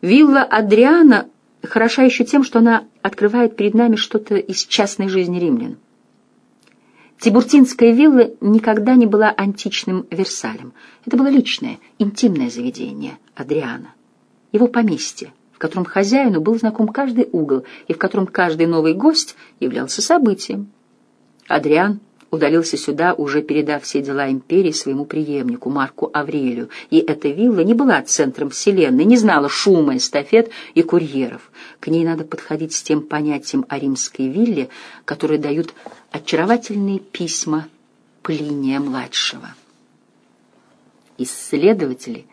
Вилла Адриана хороша еще тем, что она открывает перед нами что-то из частной жизни римлян. Тибуртинская вилла никогда не была античным Версалем. Это было личное, интимное заведение Адриана. Его поместье, в котором хозяину был знаком каждый угол и в котором каждый новый гость являлся событием. Адриан удалился сюда, уже передав все дела империи своему преемнику Марку Аврелию, и эта вилла не была центром вселенной, не знала шума эстафет и курьеров. К ней надо подходить с тем понятием о римской вилле, которые дают очаровательные письма Плиния-младшего. Исследователи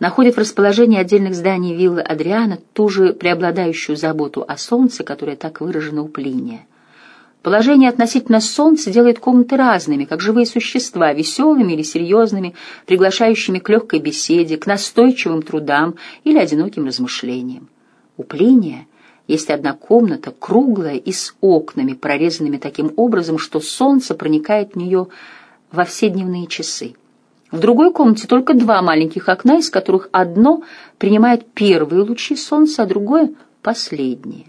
находят в расположении отдельных зданий виллы Адриана ту же преобладающую заботу о солнце, которая так выражена у Плиния. Положение относительно Солнца делает комнаты разными, как живые существа, веселыми или серьезными, приглашающими к легкой беседе, к настойчивым трудам или одиноким размышлениям. У Плиния есть одна комната, круглая и с окнами, прорезанными таким образом, что солнце проникает в нее во все дневные часы. В другой комнате только два маленьких окна, из которых одно принимает первые лучи солнца, а другое — последние.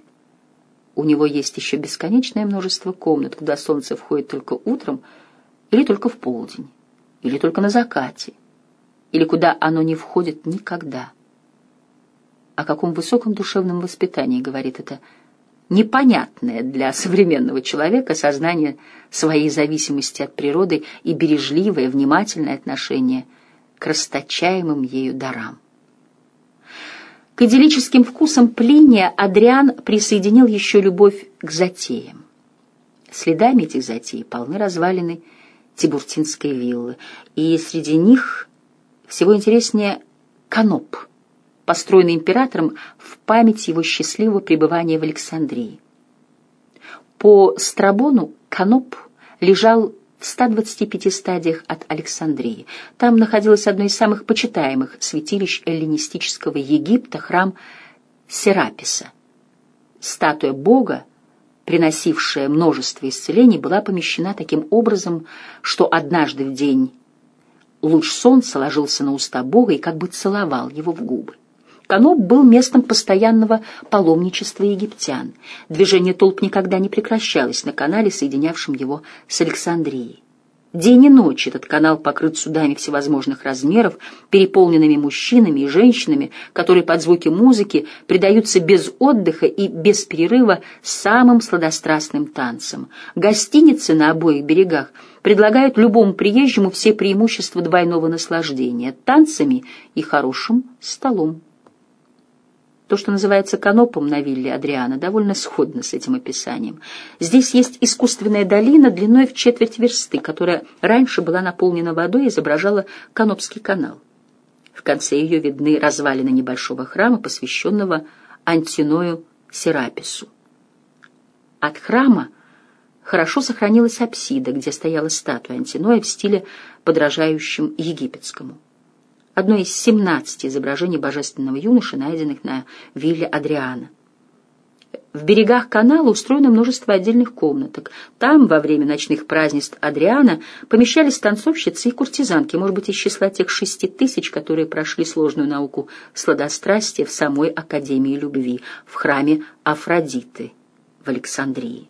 У него есть еще бесконечное множество комнат, куда солнце входит только утром или только в полдень, или только на закате, или куда оно не входит никогда. О каком высоком душевном воспитании говорит это непонятное для современного человека сознание своей зависимости от природы и бережливое, внимательное отношение к расточаемым ею дарам. К идиллическим вкусам Плиния Адриан присоединил еще любовь к затеям. Следами этих затей полны развалины Тибуртинской виллы, и среди них всего интереснее Каноп, построенный императором в память его счастливого пребывания в Александрии. По Страбону Каноп лежал в 125 стадиях от Александрии. Там находилось одно из самых почитаемых святилищ эллинистического Египта, храм Сераписа. Статуя Бога, приносившая множество исцелений, была помещена таким образом, что однажды в день луч солнца ложился на уста Бога и как бы целовал его в губы. Каноп был местом постоянного паломничества египтян. Движение толп никогда не прекращалось на канале, соединявшем его с Александрией. День и ночь этот канал покрыт судами всевозможных размеров, переполненными мужчинами и женщинами, которые под звуки музыки предаются без отдыха и без перерыва самым сладострастным танцам. Гостиницы на обоих берегах предлагают любому приезжему все преимущества двойного наслаждения – танцами и хорошим столом. То, что называется канопом на вилле Адриана, довольно сходно с этим описанием. Здесь есть искусственная долина длиной в четверть версты, которая раньше была наполнена водой и изображала Канопский канал. В конце ее видны развалины небольшого храма, посвященного Антиною Серапису. От храма хорошо сохранилась апсида, где стояла статуя Антиноя в стиле, подражающем египетскому одно из 17 изображений божественного юноши, найденных на вилле Адриана. В берегах канала устроено множество отдельных комнаток. Там, во время ночных празднеств Адриана, помещались танцовщицы и куртизанки, может быть, из числа тех шести тысяч, которые прошли сложную науку сладострастия в самой Академии любви, в храме Афродиты в Александрии.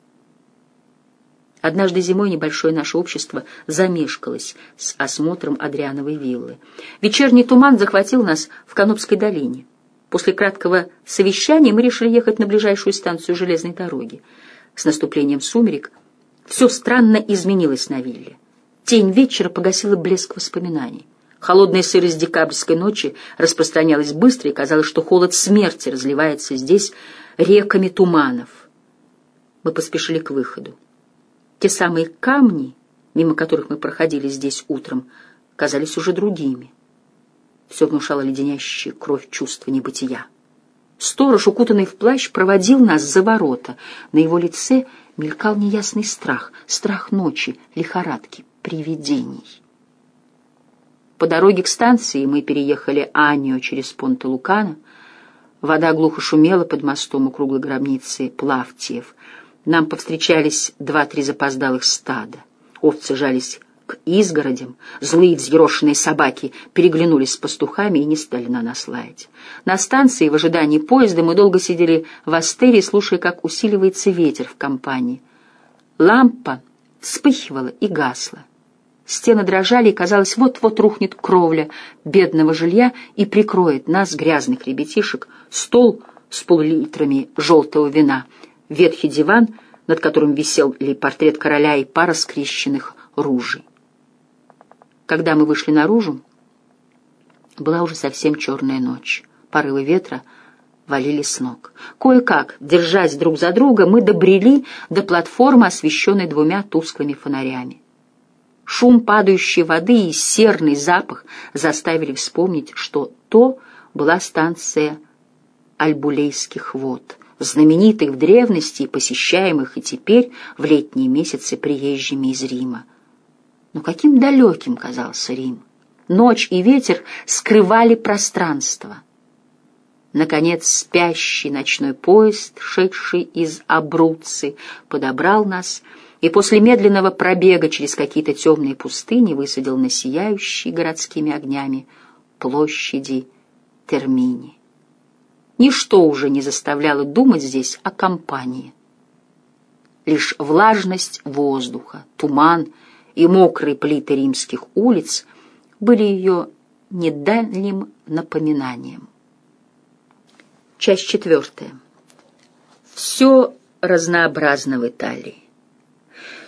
Однажды зимой небольшое наше общество замешкалось с осмотром Адриановой виллы. Вечерний туман захватил нас в Канопской долине. После краткого совещания мы решили ехать на ближайшую станцию железной дороги. С наступлением сумерек все странно изменилось на вилле. Тень вечера погасила блеск воспоминаний. Холодная сырость декабрьской ночи распространялась быстро, и казалось, что холод смерти разливается здесь реками туманов. Мы поспешили к выходу. Те самые камни, мимо которых мы проходили здесь утром, казались уже другими. Все внушало леденящее кровь чувства небытия. Сторож, укутанный в плащ, проводил нас за ворота. На его лице мелькал неясный страх, страх ночи, лихорадки, привидений. По дороге к станции мы переехали Анио через Понте-Лукано. Вода глухо шумела под мостом у круглой гробницы Плавтиев — нам повстречались два-три запоздалых стада. Овцы жались к изгородям. Злые взъерошенные собаки переглянулись с пастухами и не стали на нас лаять. На станции в ожидании поезда мы долго сидели в астерии, слушая, как усиливается ветер в компании. Лампа вспыхивала и гасла. Стены дрожали, и, казалось, вот-вот рухнет кровля бедного жилья и прикроет нас, грязных ребятишек, стол с поллитрами желтого вина, ветхий диван, над которым висел ли портрет короля и пара скрещенных ружей. Когда мы вышли наружу, была уже совсем черная ночь. Порывы ветра валили с ног. Кое-как, держась друг за друга, мы добрели до платформы, освещенной двумя тусклыми фонарями. Шум падающей воды и серный запах заставили вспомнить, что то была станция Альбулейских вод, знаменитых в древности и посещаемых и теперь в летние месяцы приезжими из Рима. Но каким далеким казался Рим! Ночь и ветер скрывали пространство. Наконец спящий ночной поезд, шедший из Абруцци, подобрал нас и после медленного пробега через какие-то темные пустыни высадил на сияющие городскими огнями площади Термини. Ничто уже не заставляло думать здесь о компании. Лишь влажность воздуха, туман и мокрые плиты римских улиц были ее недальним напоминанием. Часть четвертая. Все разнообразно в Италии.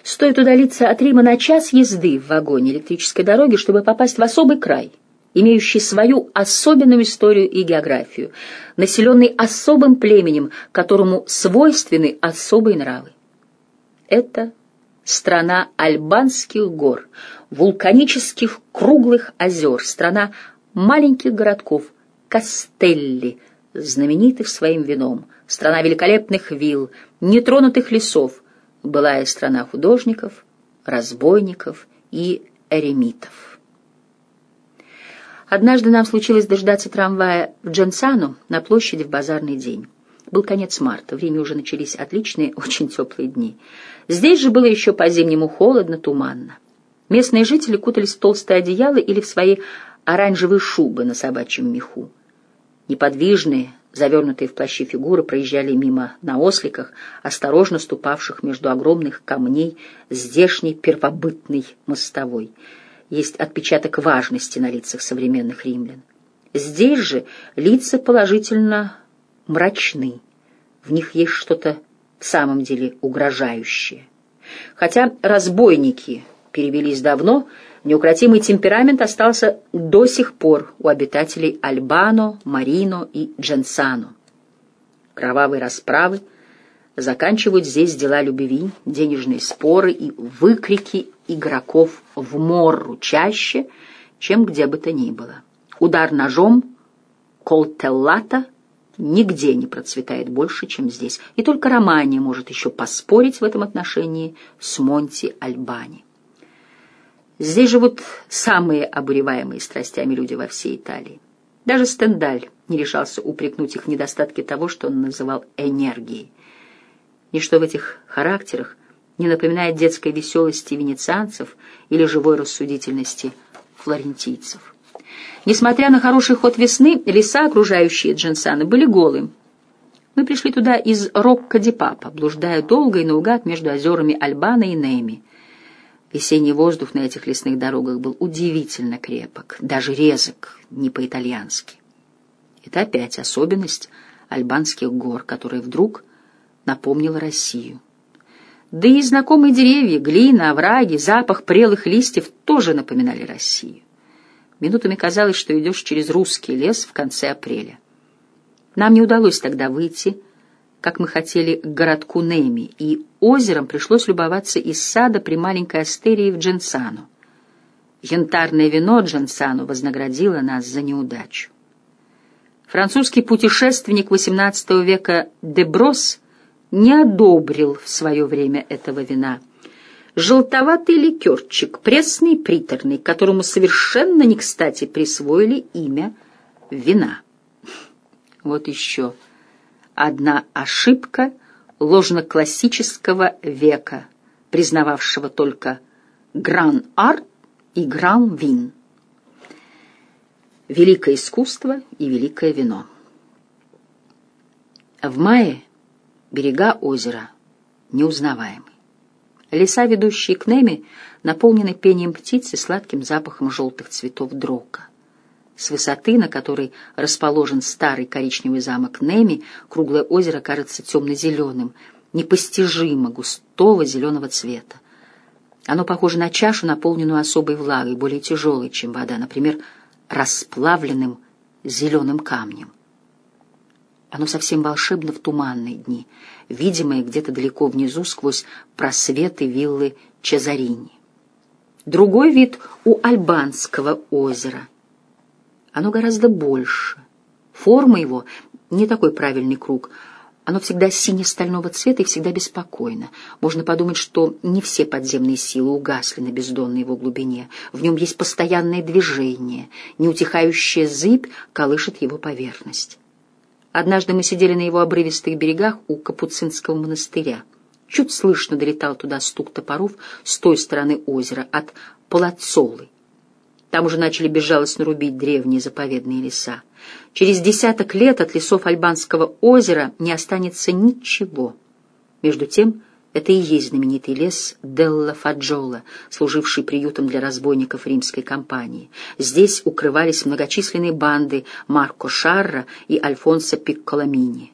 Стоит удалиться от Рима на час езды в вагоне электрической дороги, чтобы попасть в особый край, имеющий свою особенную историю и географию, населенный особым племенем, которому свойственны особые нравы. Это страна альбанских гор, вулканических круглых озер, страна маленьких городков, Кастелли, знаменитых своим вином, страна великолепных вилл, нетронутых лесов, былая страна художников, разбойников и эремитов. Однажды нам случилось дождаться трамвая в Джансану на площади в базарный день. Был конец марта, в уже начались отличные, очень теплые дни. Здесь же было еще по-зимнему холодно, туманно. Местные жители кутались в толстые одеяла или в свои оранжевые шубы на собачьем меху. Неподвижные, завернутые в плащи фигуры проезжали мимо на осликах, осторожно ступавших между огромных камней здешней первобытной мостовой — есть отпечаток важности на лицах современных римлян. Здесь же лица положительно мрачны, в них есть что-то в самом деле угрожающее. Хотя разбойники перевелись давно, неукротимый темперамент остался до сих пор у обитателей Альбано, Марино и Дженсано. Кровавые расправы заканчивают здесь дела любви, денежные споры и выкрики игроков в морру чаще, чем где бы то ни было. Удар ножом, колтеллата нигде не процветает больше, чем здесь. И только Романия может еще поспорить в этом отношении с Монти Альбани. Здесь живут самые обуреваемые страстями люди во всей Италии. Даже Стендаль не решался упрекнуть их в недостатке того, что он называл энергией. Ничто в этих характерах не напоминает детской веселости венецианцев или живой рассудительности флорентийцев. Несмотря на хороший ход весны, леса, окружающие Джинсана, были голы. Мы пришли туда из Рокко-ди-Папа, блуждая долго и наугад между озерами Альбана и Нейми. Весенний воздух на этих лесных дорогах был удивительно крепок, даже резок, не по-итальянски. Это опять особенность альбанских гор, которая вдруг напомнила Россию. Да и знакомые деревья, глина, овраги, запах прелых листьев тоже напоминали Россию. Минутами казалось, что идешь через русский лес в конце апреля. Нам не удалось тогда выйти, как мы хотели, к городку Неми, и озером пришлось любоваться из сада при маленькой астерии в Дженсану. Янтарное вино Дженсану вознаградило нас за неудачу. Французский путешественник XVIII века Деброс не одобрил в свое время этого вина. Желтоватый ликерчик, пресный, приторный, которому совершенно не кстати присвоили имя вина. Вот еще одна ошибка ложно-классического века, признававшего только гран-арт и гран-вин. Великое искусство и великое вино. В мае берега озера неузнаваемы. Леса, ведущие к Неми, наполнены пением птиц и сладким запахом желтых цветов дрока. С высоты, на которой расположен старый коричневый замок Неми, круглое озеро кажется темно-зеленым, непостижимо густого зеленого цвета. Оно похоже на чашу, наполненную особой влагой, более тяжелой, чем вода, например, расплавленным зеленым камнем. Оно совсем волшебно в туманные дни, видимое где-то далеко внизу сквозь просветы виллы Чезарини. Другой вид у Альбанского озера. Оно гораздо больше. Форма его не такой правильный круг. Оно всегда сине-стального цвета и всегда беспокойно. Можно подумать, что не все подземные силы угасли на бездонной его глубине. В нем есть постоянное движение, неутихающая зыбь колышет его поверхность. Однажды мы сидели на его обрывистых берегах у Капуцинского монастыря. Чуть слышно долетал туда стук топоров с той стороны озера, от Палацолы. Там уже начали безжалостно рубить древние заповедные леса. Через десяток лет от лесов Альбанского озера не останется ничего. Между тем, это и есть знаменитый лес Делла Фаджола, служивший приютом для разбойников римской кампании. Здесь укрывались многочисленные банды Марко Шарра и Альфонсо Пикколамини.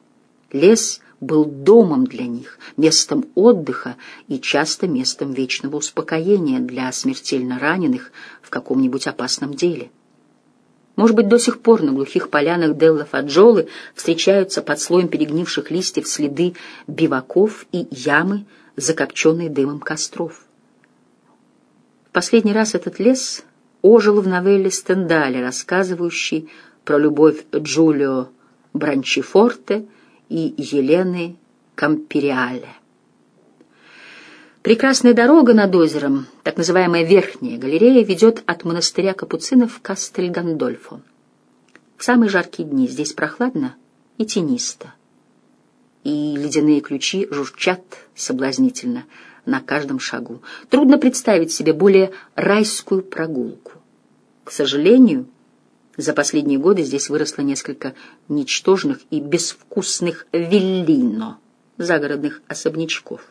Лес был домом для них, местом отдыха и часто местом вечного успокоения для смертельно раненых в каком-нибудь опасном деле. Может быть, до сих пор на глухих полянах Делла Фаджолы встречаются под слоем перегнивших листьев следы биваков и ямы, закопченные дымом костров. В последний раз этот лес ожил в новелле Стендаля, рассказывающей про любовь Джулио Бранчифорте и Елены Кампериале. Прекрасная дорога над озером, так называемая Верхняя галерея, ведет от монастыря капуцинов в Кастель-Гандольфо. В самые жаркие дни здесь прохладно и тенисто, и ледяные ключи журчат соблазнительно на каждом шагу. Трудно представить себе более райскую прогулку. К сожалению, за последние годы здесь выросло несколько ничтожных и безвкусных виллино, загородных особнячков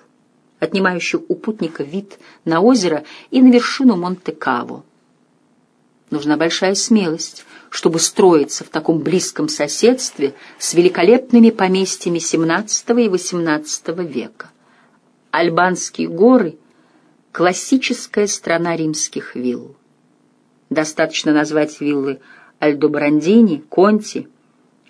отнимающих у путника вид на озеро и на вершину Монте-Каво. Нужна большая смелость, чтобы строиться в таком близком соседстве с великолепными поместьями XVII и XVIII века. Альбанские горы — классическая страна римских вилл. Достаточно назвать виллы Альдобрандини, Конти,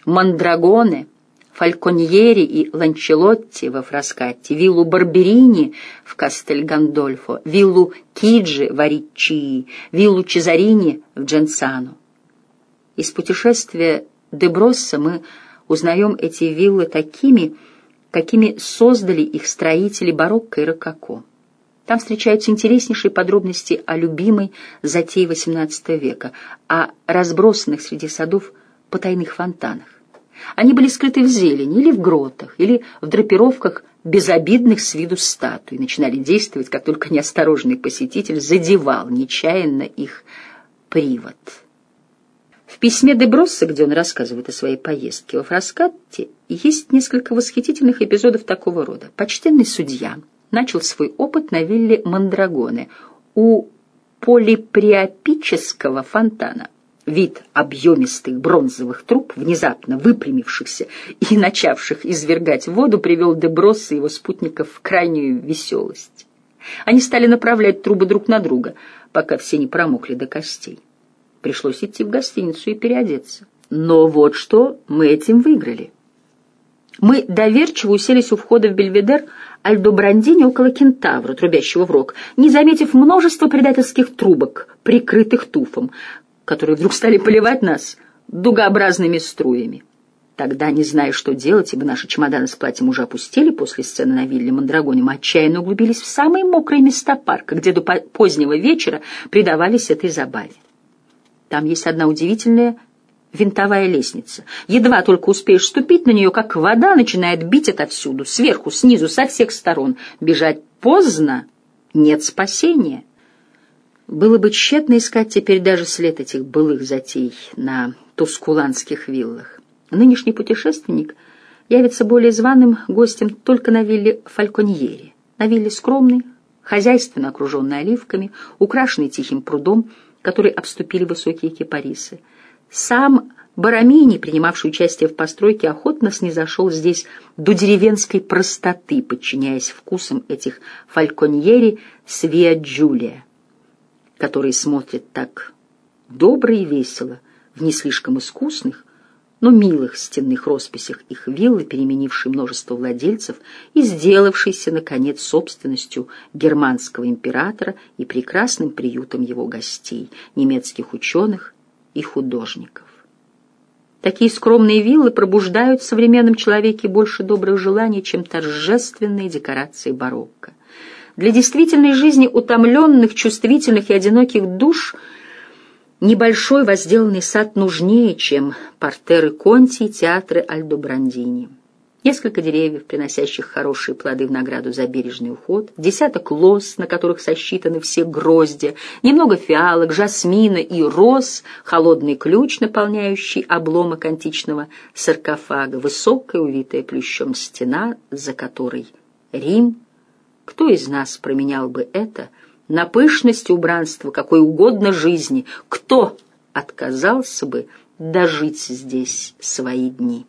Мандрагоне — Фальконьери и Ланчелотти во Фраскатте, виллу Барберини в Кастель-Гандольфо, виллу Киджи в Аричии, виллу Чезарини в Дженсано. Из путешествия Дебросса мы узнаем эти виллы такими, какими создали их строители барокко и рококо. Там встречаются интереснейшие подробности о любимой затее XVIII века, о разбросанных среди садов потайных фонтанах. Они были скрыты в зелени или в гротах, или в драпировках безобидных с виду статуй, начинали действовать, как только неосторожный посетитель задевал нечаянно их привод. В письме Дебросса, где он рассказывает о своей поездке во Фраскатте, есть несколько восхитительных эпизодов такого рода. Почтенный судья начал свой опыт на вилле Мандрагоне у полиприопического фонтана. Вид объемистых бронзовых труб, внезапно выпрямившихся и начавших извергать воду, привел Дебросса и его спутников в крайнюю веселость. Они стали направлять трубы друг на друга, пока все не промокли до костей. Пришлось идти в гостиницу и переодеться. Но вот что мы этим выиграли. Мы доверчиво уселись у входа в Бельведер Альдо-Брандини около кентавра, трубящего в рог, не заметив множество предательских трубок, прикрытых туфом, которые вдруг стали поливать нас дугообразными струями. Тогда, не зная, что делать, ибо наши чемоданы с платьем уже опустили после сцены на вилле Мандрагоне, мы отчаянно углубились в самые мокрые места парка, где до позднего вечера предавались этой забаве. Там есть одна удивительная винтовая лестница. Едва только успеешь ступить на нее, как вода начинает бить отовсюду, сверху, снизу, со всех сторон. Бежать поздно, нет спасения. Было бы тщетно искать теперь даже след этих былых затей на тускуланских виллах. Нынешний путешественник явится более званым гостем только на вилле Фальконьери. На вилле скромной, хозяйственно окруженной оливками, украшенной тихим прудом, который обступили высокие кипарисы. Сам Барамини, принимавший участие в постройке, охотно снизошел здесь до деревенской простоты, подчиняясь вкусам этих фальконьери с Виа Джулия, которые смотрят так добро и весело в не слишком искусных, но милых стенных росписях их виллы, переменившей множество владельцев и сделавшейся, наконец, собственностью германского императора и прекрасным приютом его гостей, немецких ученых и художников. Такие скромные виллы пробуждают в современном человеке больше добрых желаний, чем торжественные декорации барокко. Для действительной жизни утомленных, чувствительных и одиноких душ – Небольшой возделанный сад нужнее, чем портеры Конти и театры Альдо Брандини. Несколько деревьев, приносящих хорошие плоды в награду за бережный уход, десяток лоз, на которых сосчитаны все гроздья, немного фиалок, жасмина и роз, холодный ключ, наполняющий обломок античного саркофага, высокая, увитая плющом стена, за которой Рим. Кто из нас променял бы это — на пышность убранства какой угодно жизни, кто отказался бы дожить здесь свои дни?